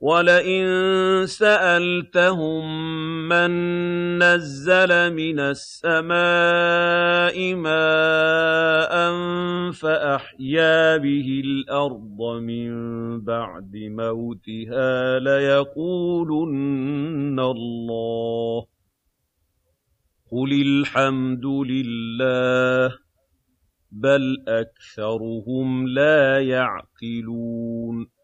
وَلَئِن سَأَلْتَهُم مَّن نَّزَّلَ مِنَ السَّمَاءِ مَاءً فَأَحْيَا بِهِ الْأَرْضَ مِن بَعْدِ مَوْتِهَا لَيَقُولُنَّ اللَّهُ ۚ قُلِ الْحَمْدُ لِلَّهِ ۚ بَلْ أَكْثَرُهُمْ لَا يَعْقِلُونَ